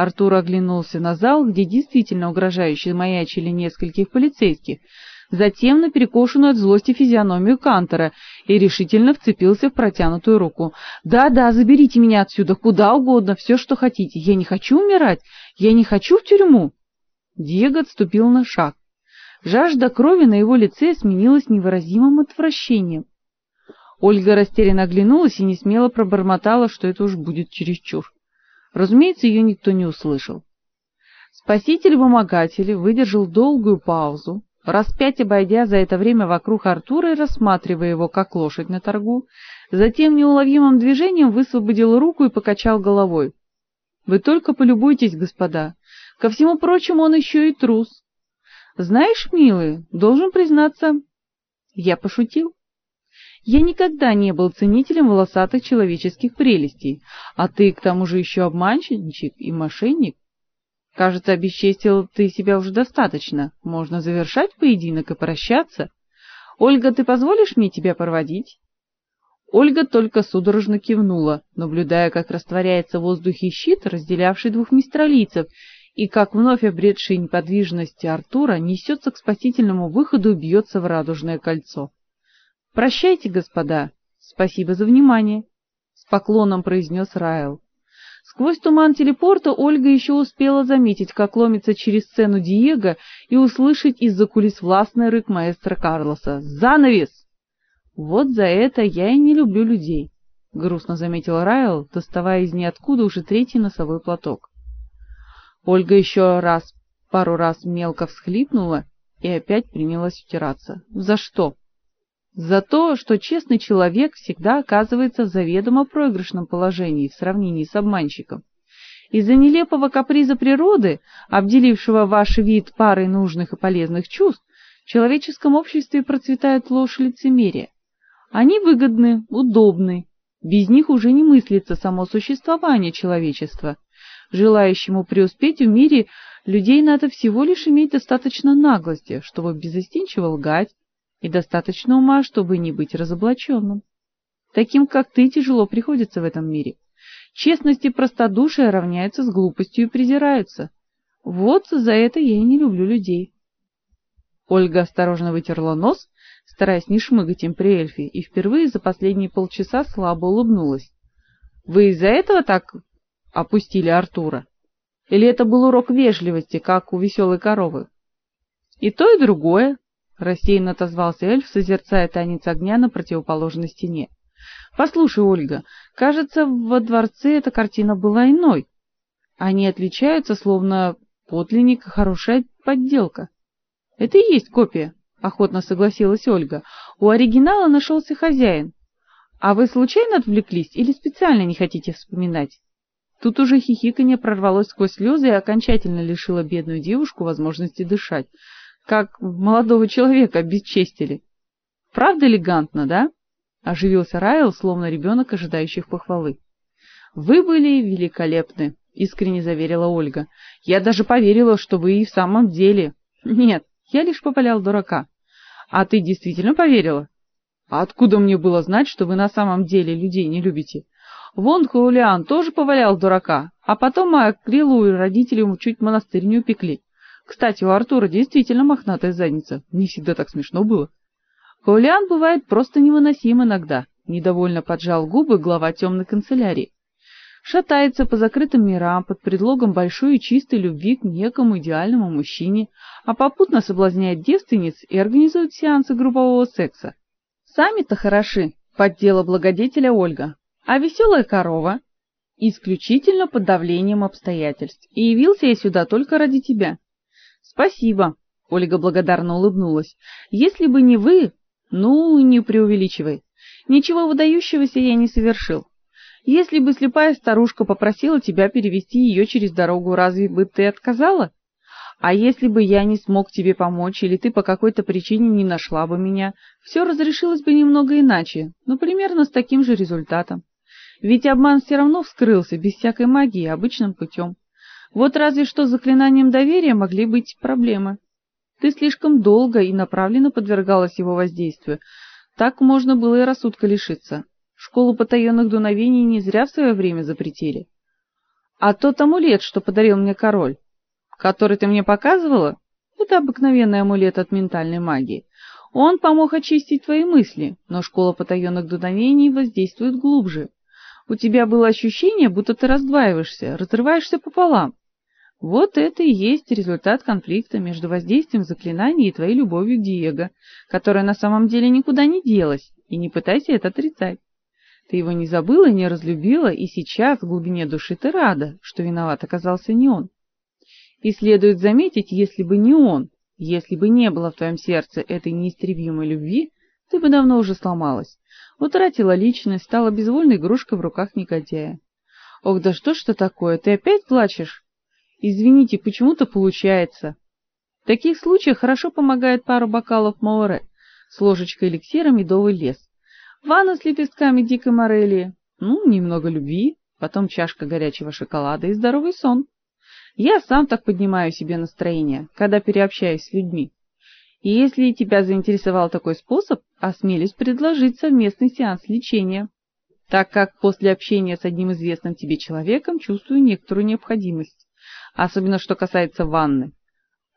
Артур оглянулся на зал, где действительно угрожающе маячили нескольких полицейских, затем на перекошенную от злости физиономию Кантера и решительно вцепился в протянутую руку. «Да-да, заберите меня отсюда, куда угодно, все, что хотите. Я не хочу умирать, я не хочу в тюрьму!» Диего отступил на шаг. Жажда крови на его лице сменилась невыразимым отвращением. Ольга растерянно оглянулась и несмело пробормотала, что это уж будет чересчур. Разумеется, ее никто не услышал. Спаситель-вымогатель выдержал долгую паузу, раз обойдя за это время вокруг Артура и рассматривая его как лошадь на торгу, затем неуловимым движением высвободил руку и покачал головой. Вы только полюбуйтесь, господа. Ко всему прочему, он еще и трус. Знаешь, милый, должен признаться, я пошутил. Я никогда не был ценителем волосатых человеческих прелестей, а ты к тому же еще обманщик и мошенник. Кажется, обесчестил ты себя уже достаточно. Можно завершать поединок и прощаться. Ольга, ты позволишь мне тебя проводить? Ольга только судорожно кивнула, наблюдая, как растворяется в воздухе щит, разделявший двух мистралийцев, и как вновь обретший неподвижность Артура несется к спасительному выходу и бьется в радужное кольцо. Прощайте, господа. Спасибо за внимание, с поклоном произнес Райл. Сквозь туман телепорта Ольга еще успела заметить, как ломится через сцену Диего и услышать из-за кулис властный рык маэстро Карлоса: "Занавес!" Вот за это я и не люблю людей, грустно заметил Райл, доставая из ниоткуда уже третий носовой платок. Ольга еще раз, пару раз мелко всхлипнула и опять принялась утираться. За что? За то, что честный человек всегда оказывается в заведомо проигрышном положении в сравнении с обманщиком. Из-за нелепого каприза природы, обделившего ваш вид парой нужных и полезных чувств, в человеческом обществе процветает ложь и лицемерие. Они выгодны, удобны. Без них уже не мыслится само существование человечества. Желающему преуспеть в мире людей надо всего лишь иметь достаточно наглости, чтобы безостенчиво лгать, и достаточно ума, чтобы не быть разоблаченным. Таким, как ты, тяжело приходится в этом мире. Честность и простодушие равняются с глупостью и презираются. Вот за это я и не люблю людей. Ольга осторожно вытерла нос, стараясь не шмыгать им при эльфе, и впервые за последние полчаса слабо улыбнулась. Вы из-за этого так опустили Артура? Или это был урок вежливости, как у веселой коровы? И то, и другое, рассеянно отозвался эльф, созерцая танец огня на противоположной стене. Послушай, Ольга, кажется, во дворце эта картина была иной. Они отличаются, словно подлинник и хорошая подделка. Это и есть копия, охотно согласилась Ольга. У оригинала нашелся хозяин. А вы случайно отвлеклись или специально не хотите вспоминать? Тут уже хихиканье прорвалось сквозь слезы и окончательно лишило бедную девушку возможности дышать как молодого человека обесчестили. Правда элегантно, да? Оживился Райл, словно ребенок, ожидающий похвалы. Вы были великолепны, искренне заверила Ольга. Я даже поверила, что вы и в самом деле. Нет, я лишь повалял дурака. А ты действительно поверила? А откуда мне было знать, что вы на самом деле людей не любите? Вон Хулиан тоже повалял дурака, а потом Акрилу и родители ему чуть монастырь не упекли. Кстати, у Артура действительно мохнатая задница. Не всегда так смешно было. Хулиан бывает просто невыносим иногда. Недовольно поджал губы глава темной канцелярии. Шатается по закрытым мирам под предлогом большой и чистой любви к некому идеальному мужчине, а попутно соблазняет девственниц и организует сеансы группового секса. Сами-то хороши, поддела благодетеля Ольга. А веселая корова исключительно под давлением обстоятельств. И явился я сюда только ради тебя. Спасибо, Ольга благодарно улыбнулась. Если бы не вы, ну, не преувеличивай. Ничего выдающегося я не совершил. Если бы слепая старушка попросила тебя перевести ее через дорогу, разве бы ты отказала? А если бы я не смог тебе помочь или ты по какой-то причине не нашла бы меня, все разрешилось бы немного иначе, но примерно с таким же результатом. Ведь обман все равно вскрылся без всякой магии обычным путем. Вот разве что с заклинанием доверия могли быть проблемы. Ты слишком долго и направленно подвергалась его воздействию. Так можно было и рассудка лишиться. Школу потаенных дуновений не зря в свое время запретили. А тот амулет, что подарил мне король, который ты мне показывала, это обыкновенный амулет от ментальной магии. Он помог очистить твои мысли, но школа потаенных дуновений воздействует глубже. У тебя было ощущение, будто ты раздваиваешься, разрываешься пополам. Вот это и есть результат конфликта между воздействием заклинаний и твоей любовью к Диего, которая на самом деле никуда не делась, и не пытайся это отрицать. Ты его не забыла и не разлюбила, и сейчас в глубине души ты рада, что виноват оказался не он. И следует заметить, если бы не он, если бы не было в твоем сердце этой неистребимой любви, ты бы давно уже сломалась, утратила личность, стала безвольной игрушкой в руках негодяя. Ох, да что ж это такое? Ты опять плачешь? Извините, почему-то получается. В таких случаях хорошо помогает пару бокалов Маоре с ложечкой эликсира медовый лес. Ванна с лепестками дикой морели, ну, немного любви, потом чашка горячего шоколада и здоровый сон. Я сам так поднимаю себе настроение, когда переобщаюсь с людьми. И если тебя заинтересовал такой способ, осмелюсь предложить совместный сеанс лечения, так как после общения с одним известным тебе человеком чувствую некоторую необходимость, особенно что касается ванны.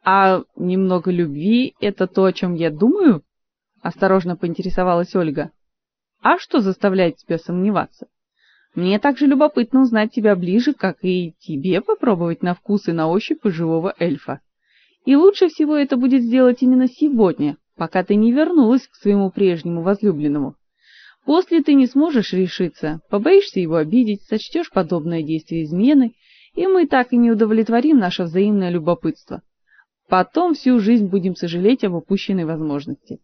А немного любви — это то, о чем я думаю? Осторожно поинтересовалась Ольга. А что заставляет тебя сомневаться? Мне также любопытно узнать тебя ближе, как и тебе попробовать на вкус и на ощупь живого эльфа. И лучше всего это будет сделать именно сегодня, пока ты не вернулась к своему прежнему возлюбленному. После ты не сможешь решиться, побоишься его обидеть, сочтешь подобное действие изменой, и мы так и не удовлетворим наше взаимное любопытство. Потом всю жизнь будем сожалеть об упущенной возможности.